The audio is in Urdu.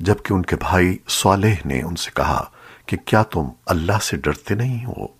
جبکہ ان کے بھائی صالح نے ان سے کہا کہ کیا تم اللہ سے ڈرتے نہیں ہو؟